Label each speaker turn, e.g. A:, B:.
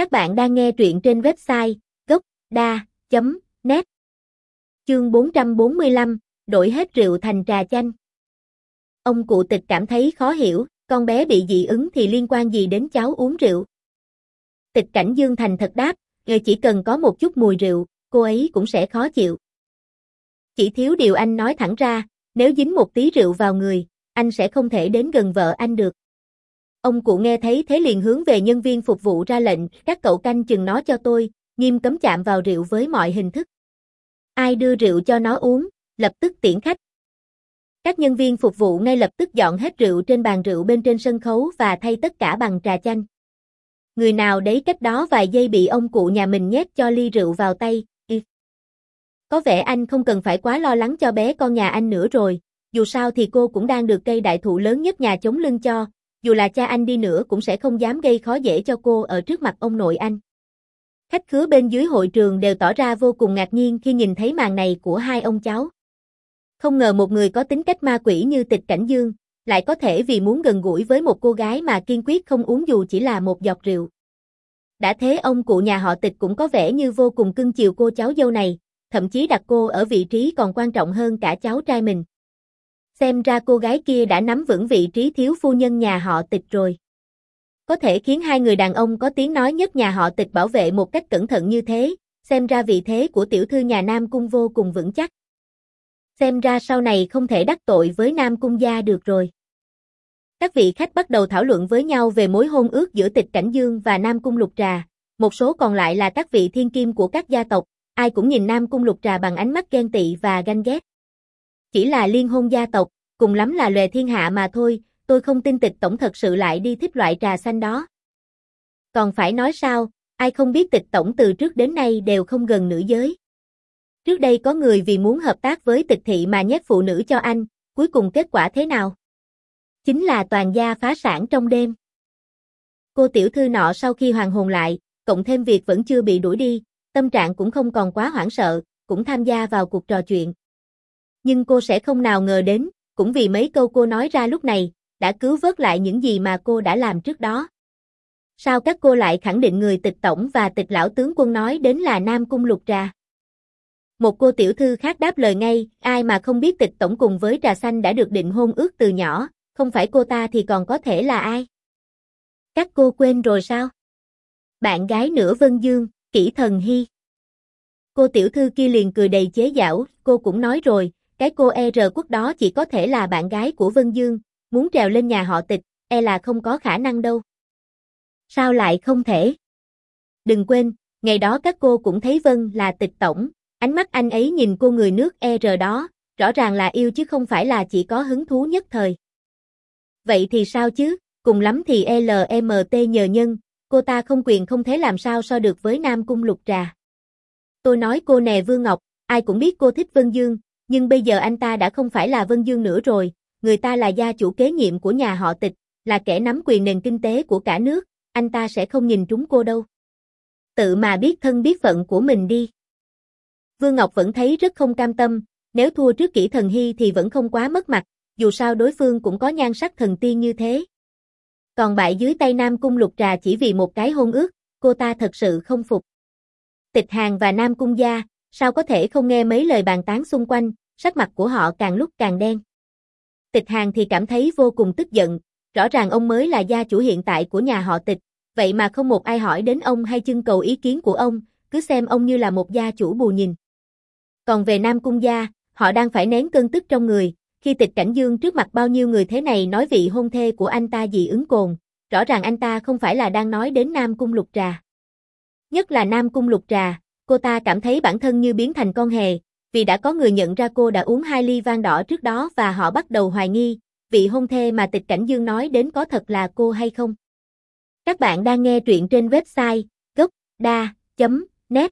A: Các bạn đang nghe truyện trên website gốc.da.net Chương 445, đổi hết rượu thành trà chanh. Ông cụ tịch cảm thấy khó hiểu, con bé bị dị ứng thì liên quan gì đến cháu uống rượu. Tịch cảnh Dương Thành thật đáp, người chỉ cần có một chút mùi rượu, cô ấy cũng sẽ khó chịu. Chỉ thiếu điều anh nói thẳng ra, nếu dính một tí rượu vào người, anh sẽ không thể đến gần vợ anh được. Ông cụ nghe thấy thế liền hướng về nhân viên phục vụ ra lệnh, các cậu canh chừng nó cho tôi, nghiêm cấm chạm vào rượu với mọi hình thức. Ai đưa rượu cho nó uống, lập tức tiễn khách. Các nhân viên phục vụ ngay lập tức dọn hết rượu trên bàn rượu bên trên sân khấu và thay tất cả bằng trà chanh. Người nào đấy cách đó vài giây bị ông cụ nhà mình nhét cho ly rượu vào tay, y. Có vẻ anh không cần phải quá lo lắng cho bé con nhà anh nữa rồi, dù sao thì cô cũng đang được cây đại thụ lớn nhất nhà chống lưng cho, dù là cha anh đi nữa cũng sẽ không dám gây khó dễ cho cô ở trước mặt ông nội anh. Khách khứa bên dưới hội trường đều tỏ ra vô cùng ngạc nhiên khi nhìn thấy màn này của hai ông cháu. Không ngờ một người có tính cách ma quỷ như tịch cảnh dương, lại có thể vì muốn gần gũi với một cô gái mà kiên quyết không uống dù chỉ là một giọt rượu. Đã thế ông cụ nhà họ tịch cũng có vẻ như vô cùng cưng chiều cô cháu dâu này, thậm chí đặt cô ở vị trí còn quan trọng hơn cả cháu trai mình. Xem ra cô gái kia đã nắm vững vị trí thiếu phu nhân nhà họ tịch rồi. Có thể khiến hai người đàn ông có tiếng nói nhất nhà họ tịch bảo vệ một cách cẩn thận như thế, xem ra vị thế của tiểu thư nhà Nam Cung vô cùng vững chắc. Xem ra sau này không thể đắc tội với Nam Cung gia được rồi. Các vị khách bắt đầu thảo luận với nhau về mối hôn ước giữa tịch Cảnh Dương và Nam Cung Lục Trà, một số còn lại là các vị thiên kim của các gia tộc, ai cũng nhìn Nam Cung Lục Trà bằng ánh mắt ghen tị và ganh ghét. Chỉ là liên hôn gia tộc, cùng lắm là lề thiên hạ mà thôi, tôi không tin tịch tổng thật sự lại đi thích loại trà xanh đó. Còn phải nói sao, ai không biết tịch tổng từ trước đến nay đều không gần nữ giới. Trước đây có người vì muốn hợp tác với tịch thị mà nhét phụ nữ cho anh, cuối cùng kết quả thế nào? Chính là toàn gia phá sản trong đêm. Cô tiểu thư nọ sau khi hoàn hồn lại, cộng thêm việc vẫn chưa bị đuổi đi, tâm trạng cũng không còn quá hoảng sợ, cũng tham gia vào cuộc trò chuyện. Nhưng cô sẽ không nào ngờ đến, cũng vì mấy câu cô nói ra lúc này, đã cứu vớt lại những gì mà cô đã làm trước đó. Sao các cô lại khẳng định người tịch tổng và tịch lão tướng quân nói đến là Nam Cung Lục Trà? Một cô tiểu thư khác đáp lời ngay, ai mà không biết tịch tổng cùng với trà xanh đã được định hôn ước từ nhỏ, không phải cô ta thì còn có thể là ai? Các cô quên rồi sao? Bạn gái nửa Vân Dương, kỹ thần hy. Cô tiểu thư kia liền cười đầy chế giảo, cô cũng nói rồi, cái cô e R quốc đó chỉ có thể là bạn gái của Vân Dương, muốn trèo lên nhà họ tịch, e là không có khả năng đâu. Sao lại không thể? Đừng quên, ngày đó các cô cũng thấy Vân là tịch tổng, ánh mắt anh ấy nhìn cô người nước e R đó, rõ ràng là yêu chứ không phải là chỉ có hứng thú nhất thời. Vậy thì sao chứ, cùng lắm thì LMT nhờ nhân, cô ta không quyền không thế làm sao so được với Nam Cung Lục Trà. Tôi nói cô nè Vương Ngọc, ai cũng biết cô thích Vân Dương, nhưng bây giờ anh ta đã không phải là Vân Dương nữa rồi, người ta là gia chủ kế nhiệm của nhà họ tịch, là kẻ nắm quyền nền kinh tế của cả nước, anh ta sẽ không nhìn trúng cô đâu. Tự mà biết thân biết phận của mình đi. Vương Ngọc vẫn thấy rất không cam tâm, nếu thua trước kỹ thần hy thì vẫn không quá mất mặt, dù sao đối phương cũng có nhan sắc thần tiên như thế. Còn bại dưới tay Nam Cung Lục Trà chỉ vì một cái hôn ước, cô ta thật sự không phục. Tịch Hàng và Nam Cung Gia, sao có thể không nghe mấy lời bàn tán xung quanh, sắc mặt của họ càng lúc càng đen. Tịch Hàng thì cảm thấy vô cùng tức giận, rõ ràng ông mới là gia chủ hiện tại của nhà họ tịch, vậy mà không một ai hỏi đến ông hay trưng cầu ý kiến của ông, cứ xem ông như là một gia chủ bù nhìn. Còn về Nam Cung gia, họ đang phải nén cơn tức trong người, khi tịch cảnh dương trước mặt bao nhiêu người thế này nói vị hôn thê của anh ta dị ứng cồn, rõ ràng anh ta không phải là đang nói đến Nam Cung Lục Trà. Nhất là Nam Cung Lục Trà, cô ta cảm thấy bản thân như biến thành con hề, vì đã có người nhận ra cô đã uống hai ly vang đỏ trước đó và họ bắt đầu hoài nghi, vị hôn thê mà tịch cảnh dương nói đến có thật là cô hay không. Các bạn đang nghe truyện trên website gocda.net